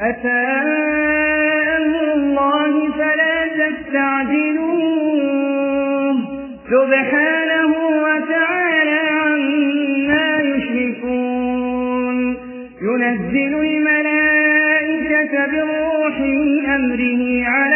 أتى أمر الله فلا تستعجلوه. سبحانه وتعالى عما يشركون. ينزل الملائكة بالروح من أمره على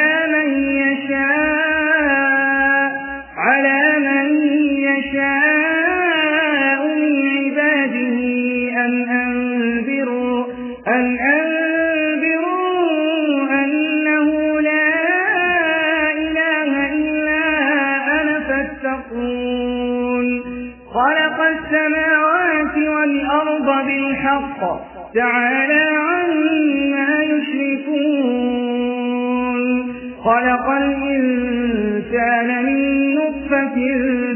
تعالى عما يشركون. خلق الإنسان من نطفة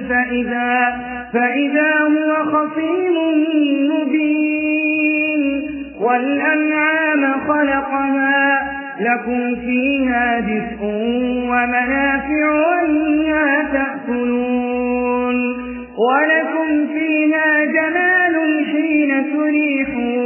فإذا, فإذا هو خصيم مبين. والأنعام خلقها لكم فيها دفء ومنافع ومنها تأكلون. ولكم فيها جمال حين تريحون.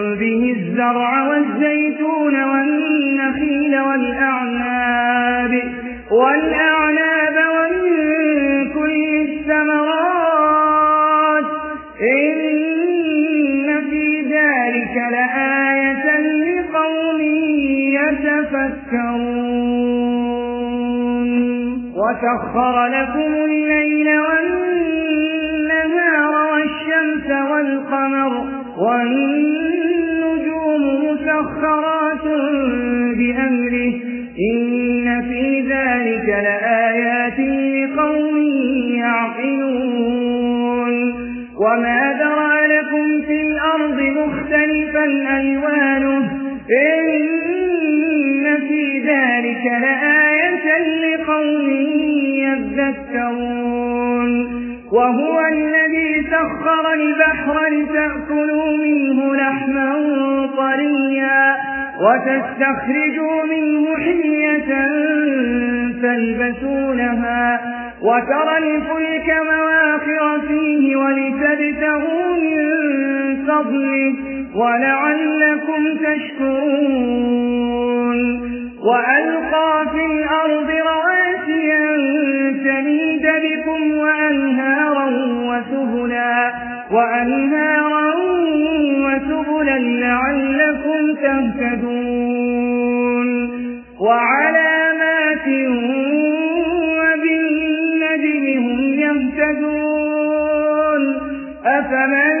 به الزرع والزيتون والنخيل والأعناب والأعناب ومن كل الثمرات. إن في ذلك لآية لقوم يتفكرون. وسخر لكم الليل والنهار والشمس والقمر والنجوم مختلفا ألوانه إن في ذلك لآية لقوم يذكرون. وهو الذي سخر البحر لتأكلوا منه لحما طريا وتستخرجوا منه حلية تلبسونها وترى الفلك مواخر فيه ولتبتغوا من فضله. ولعلكم تشكرون. وألقى في الأرض رواسي تميد بكم وأنهارا وسبلا وأنهارا وسبلا لعلكم تهتدون. وعلامات وبالنجم هم يهتدون. أفمن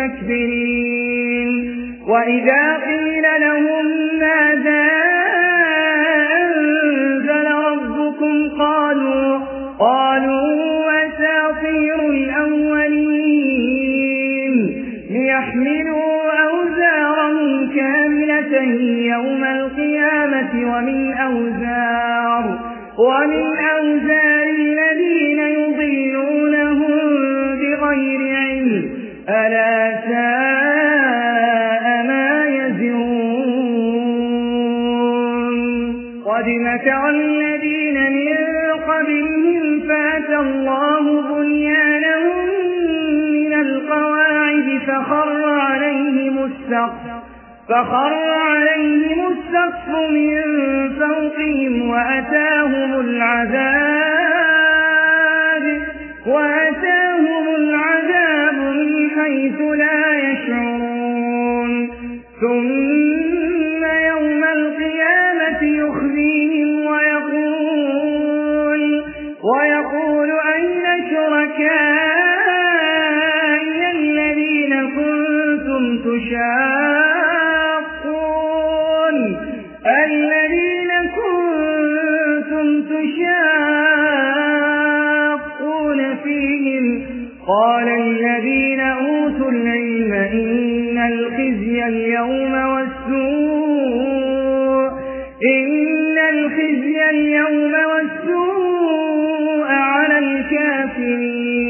المستكبرين وإذا فخر عليهم السقف فخر عليهم السقف من فوقهم وأتاهم العذاب وأتاهم العذاب من حيث لا يشعرون. ثم يوم القيامة يخزيهم تشاقون الذين كنتم تشاقون فيهم قال الذين أوتوا العلم إن الخزي اليوم والسوء إن الخزي اليوم والسوء على الكافرين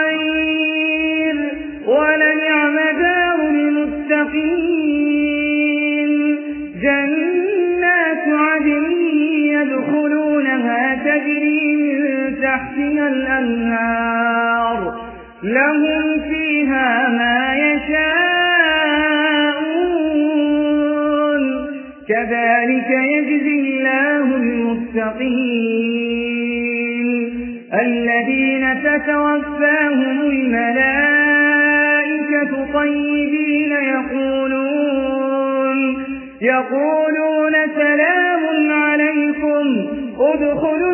الأنهار. لهم فيها ما يشاءون. كذلك يجزي الله المتقين. الذين تتوفاهم الملائكة طيبين يقولون يقولون سلام عليكم. ادخلوا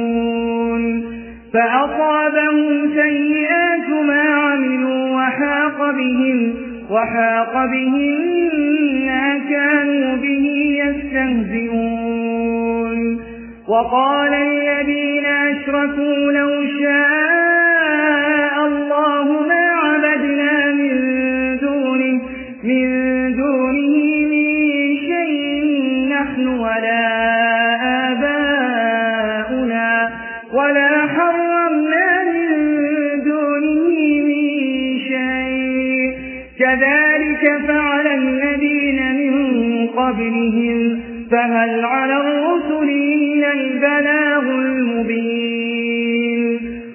فأصابهم سيئات ما عملوا وحاق بهم وحاق بهم ما كانوا به يستهزئون. وقال الذين أشركوا لو شاء قبلهم فهل على الرسل إلا البلاغ المبين؟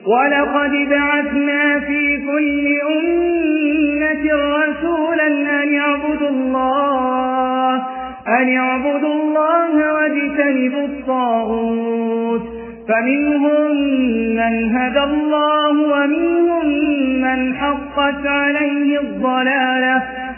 ولقد بعثنا في كل أمة رسولا أن يعبدوا الله أن اعبدوا الله واجتنبوا الطاغوت. فمنهم من هدى الله ومنهم من حقت عليه الضلالة.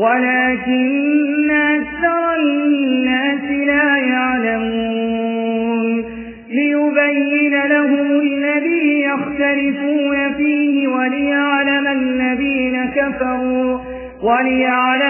ولكن أكثر الناس لا يعلمون. ليبين لهم الذي يختلفون فيه وليعلم الذين كفروا وليعلم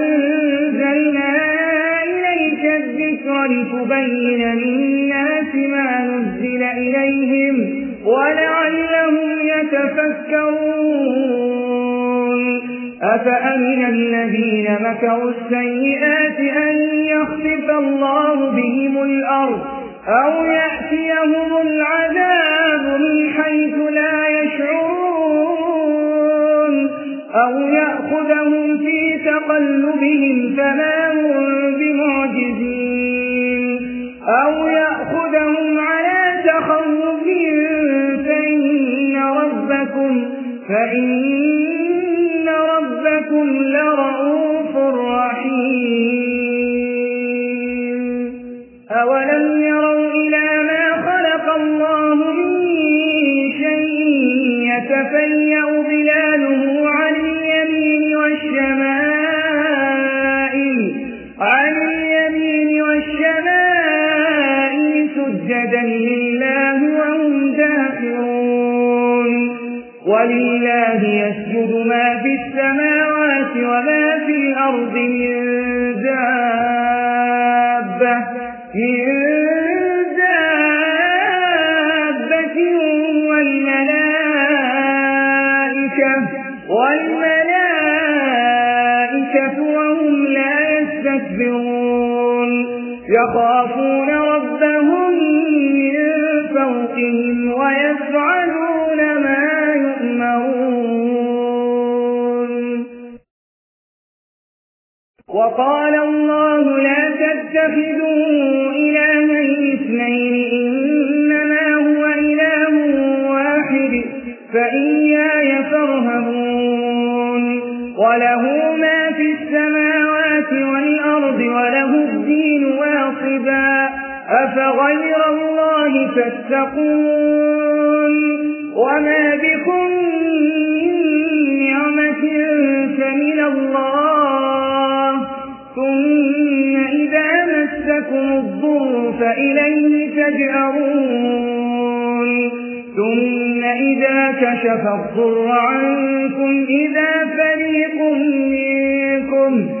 لتبين للناس ما نزل إليهم ولعلهم يتفكرون. أفأمن الذين مكروا السيئات أن يخفف الله بهم الأرض أو يأتيهم العذاب من حيث لا يشعرون؟ أو يأخذهم في تقلبهم فما أو يأخذهم على تخوف فإن ربكم فإن السماوات والأرض وله الدين واصبا. أفغير الله تتقون؟ وما بكم من نعمة فمن الله. ثم إذا مسكم الضر فإليه تجأرون. ثم إذا كشف الضر عنكم إذا فريق منكم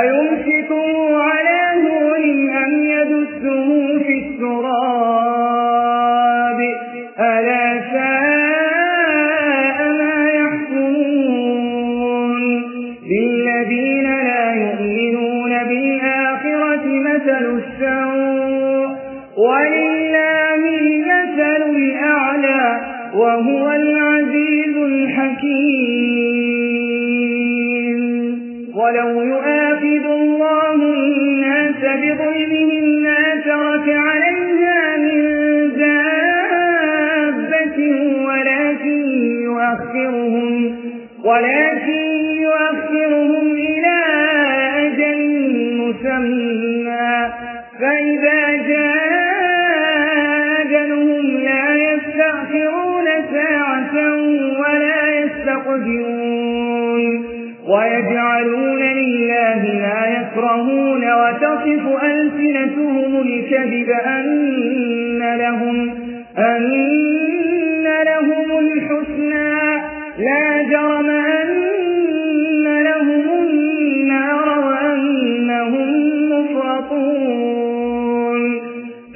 أيمسكه على فإذا جاء أجلهم لا يستأخرون ساعة ولا يستقدمون ويجعلون لله ما يكرهون وتصف ألسنتهم الكذب أن لهم, أن لهم الحسنى لا جرم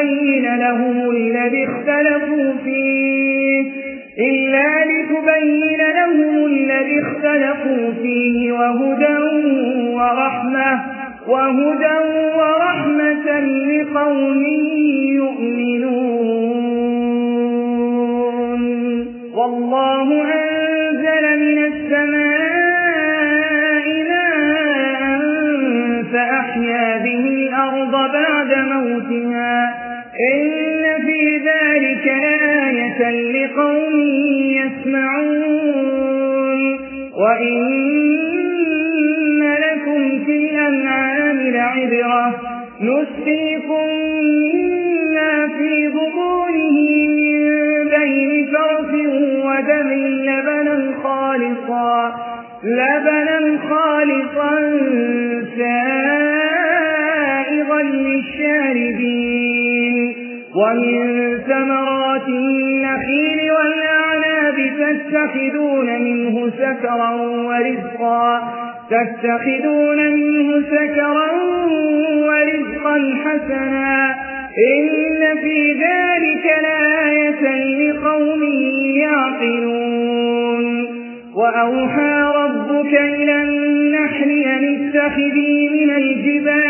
لتبين لهم الذي اختلفوا فيه إلا لتبين لهم الذي اختلفوا فيه وهدى ورحمة وهدى ورحمة لقوم يؤمنون. والله أنزل من السماء ماء فأحيا به الأرض بعد لقوم يسمعون وإن لكم في الأنعام لعبرة نسقيكم مما في بطونه من بين فرث ودم لبنا خالصا لبنا خالصا سائغا للشاربين ومن ثمرات تتخذون منه سكرا ورزقا تتخذون منه سكرا ورزقا حسنا. إن في ذلك لآية لقوم يعقلون. وأوحى ربك إلى النحل أن اتخذي من الجبال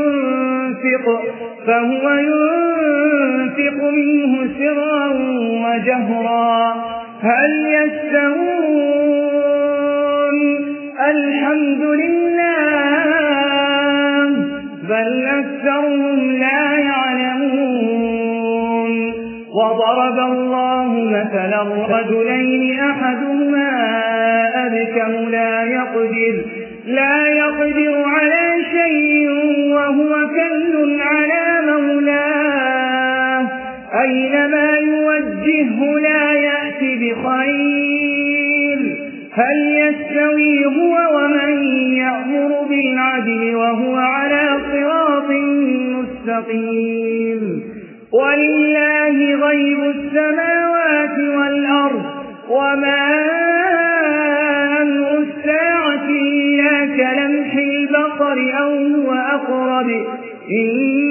ينفق فهو ينفق منه سرا وجهرا. هل يستوون؟ الحمد لله بل أكثرهم لا يعلمون. وضرب الله مثلا رجلين أحدهما أبكم لا يقدر لا يقدر على أينما يوجهه لا يأتي بخير هل يستوي هو ومن يأمر بالعدل وهو على صراط مستقيم ولله غيب السماوات والأرض وما أمر الساعة إلا كلمح البصر أو هو أقرب إن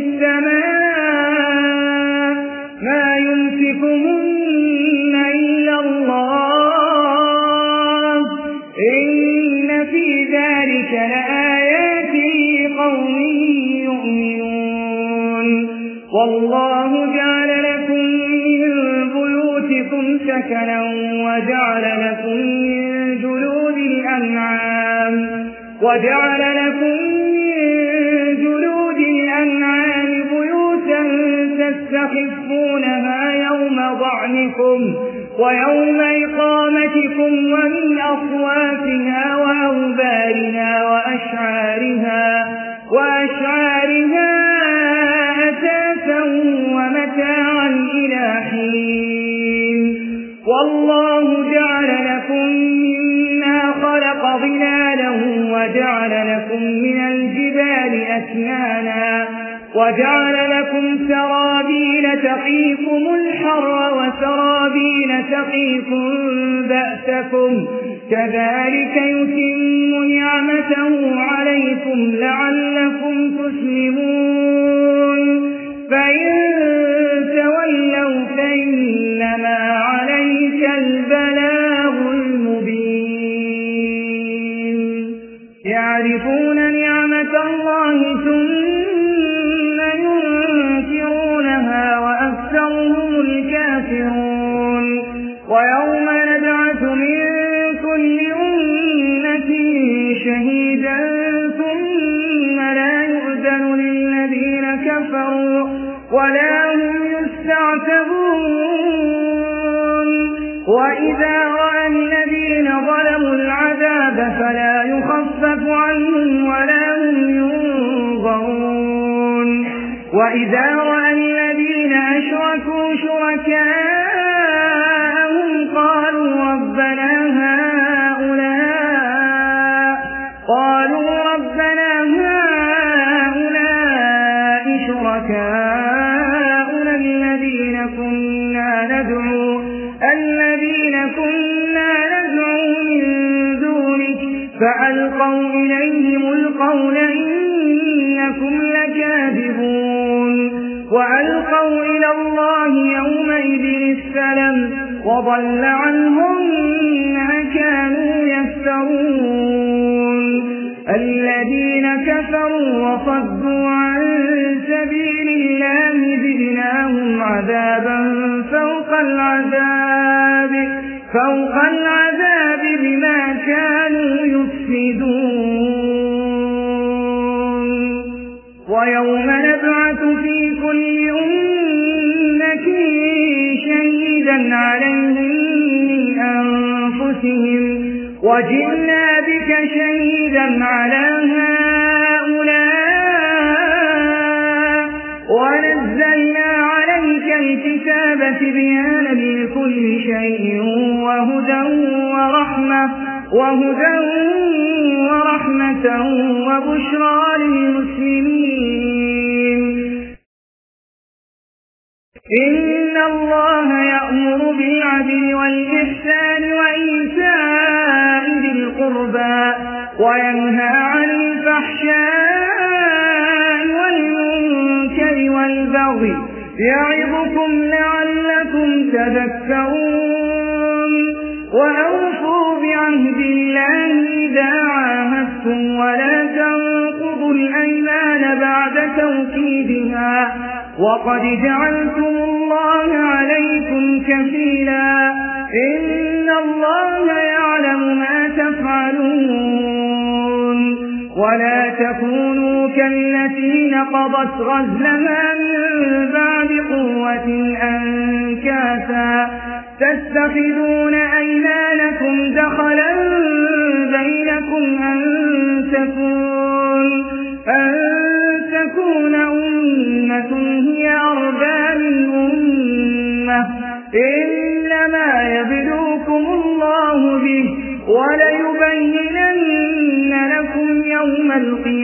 وجعل لكم من جلود الأنعام بيوتا تستخفونها يوم ضعنكم ويوم إقامتكم ومن أصواتها وجعل لكم سرابيل تقيكم الحر وسرابيل تقيكم بأسكم. كذلك يتم نعمته عليكم لعلكم وإذا رأى الذين ظلموا العذاب فلا يخفف عنهم ولا هم ينظرون وإذا رأى الذين أشركوا شركاءهم السلام وضل عنهم ما كانوا يفترون. الذين كفروا وصدوا عن سبيل الله زدناهم عذابا فوق العذاب فوق العذاب وجئنا بك شهيدا على هؤلاء ونزلنا عليك الكتاب بيانا لكل شيء وهدى ورحمة وهدى ورحمة وبشرى للمسلمين. إن الله يأمر بالعدل والإحسان وينهى عن الفحشاء والمنكر والبغي يعظكم لعلكم تذكرون وأوفوا بعهد الله إذا عاهدتم ولا تنقضوا الأيمان بعد توكيدها وقد جعلتم الله عليكم كفيلا إن الله يعلم ما تفعلون ولا تكونوا كالتي نقضت غزلها من بعد قوة أنكاسا تستخذون أيمانكم دخلا بينكم أن تكون أن تكون أمة هي أربى من أمة إنما يبلوكم الله به وليبينن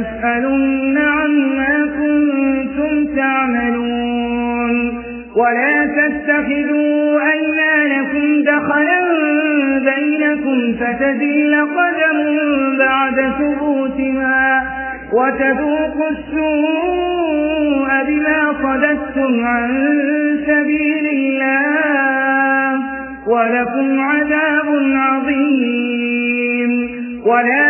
ولتسألن عما كنتم تعملون. ولا تتخذوا أيمانكم دخلا بينكم فتذل قدم بعد ثبوتها وتذوقوا السوء بما صددتم عن سبيل الله ولكم عذاب عظيم. ولا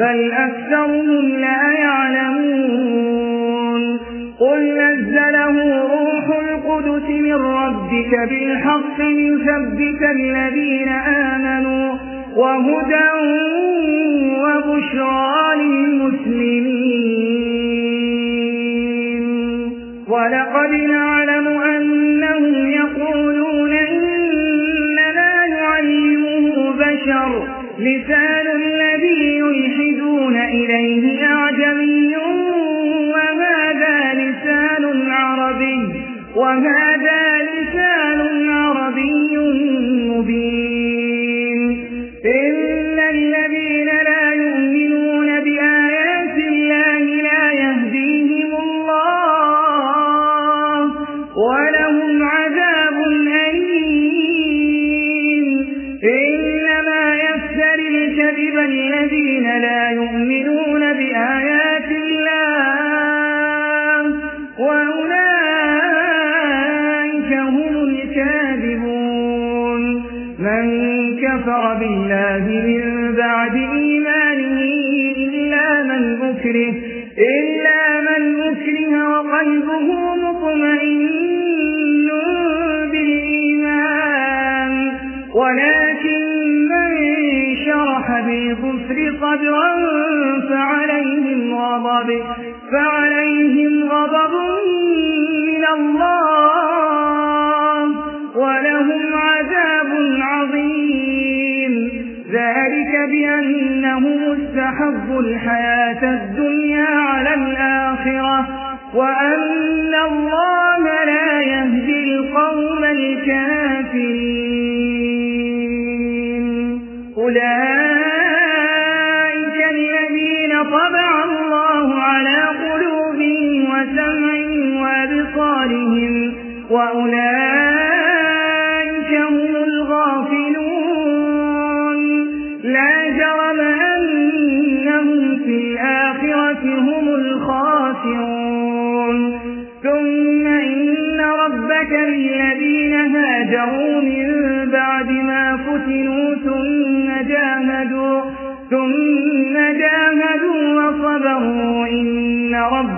بل أكثرهم لا يعلمون قل نزله روح القدس من ربك بالحق ليثبت الذين آمنوا وهدى وبشرى وهذا بأنهم استحبوا الحياة الدنيا على الآخرة وأن الله لا يهدي القوم الكافرين. أولئك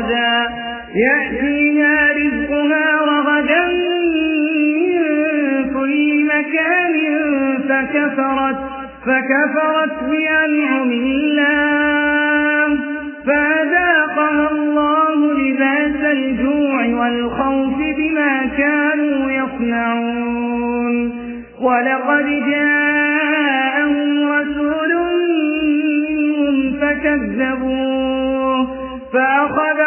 رغدا يأتيها رزقها رغدا من كل مكان فكفرت فكفرت بأنعم الله. فأذاقها الله لباس الجوع والخوف بما كانوا يصنعون. ولقد جاءهم رسول منهم فكذبوه فأخذهم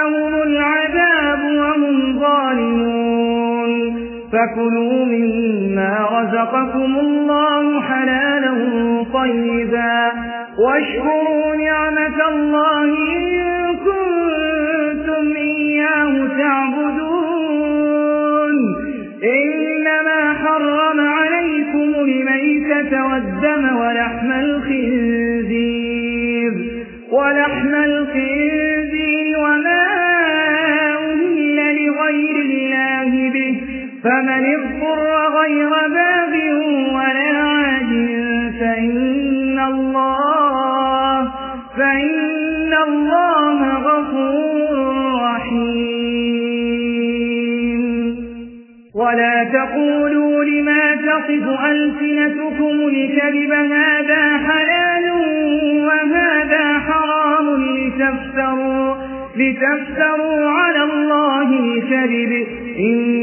فكلوا مما رزقكم الله حلالا طيبا واشكروا نعمة الله فمن اضطر غير باب ولا عاد فإن الله فإن الله غفور رحيم. ولا تقولوا لما تصف ألسنتكم الكذب هذا حلال وهذا حرام لتفتروا لتفتروا على الله الكذب. إن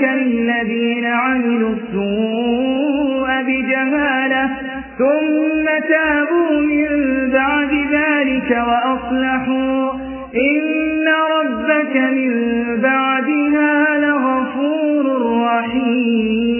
ربك للذين عملوا السوء بجهالة ثم تابوا من بعد ذلك وأصلحوا. إن ربك من بعدها لغفور رحيم.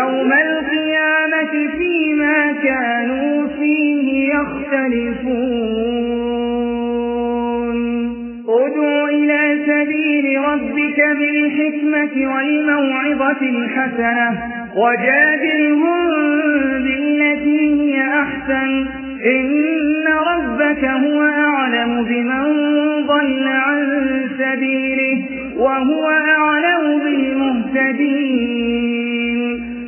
يوم القيامة فيما كانوا فيه يختلفون. ادع إلى سبيل ربك بالحكمة والموعظة الحسنة وجادلهم بالتي هي أحسن. إن ربك هو أعلم بمن ضل عن سبيله وهو أعلم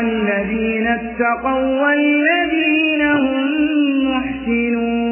الذين اتقوا والذين هم محسنون